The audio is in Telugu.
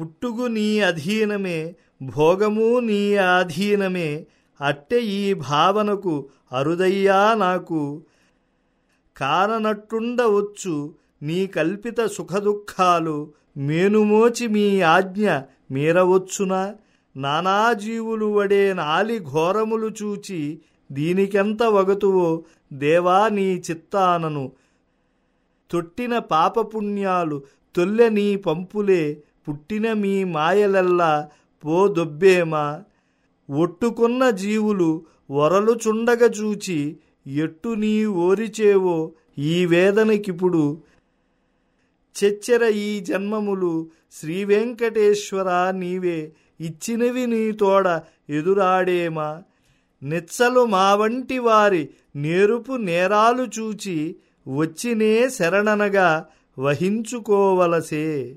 పుట్టుగు నీ అధీనమే భోగము నీ ఆధీనమే అట్టె ఈ భావనకు అరుదయ్యా నాకు. కాననట్టుండవచ్చు నీ కల్పిత సుఖదుఖాలు మేనుమోచి మీ ఆజ్ఞ మీరవచ్చునా? నానాజీవులు వడే నాలి ఘోరములు చూచి దీనికెంత వగతువో దేవా నీ చిత్తానను. తొట్టిన పాపపుణ్యాలు తొల్లె నీ పంపులే పుట్టిన మీ మాయలల్లా పో దొబ్బేమా ఒట్టుకున్న జీవులు వరలుచుండగ చూచి ఎట్టు నీ ఓరిచేవో ఈ వేదనకిప్పుడు చెచ్చెర ఈ జన్మములు శ్రీవెంకటేశ్వర నీవే ఇచ్చినవి నీ తోడ ఎదురాడేమా? నిచ్చలు మా వంటి వారి నేరుపు నేరాలు చూచి వచ్చినే శరణనగా వహించుకోవలసే.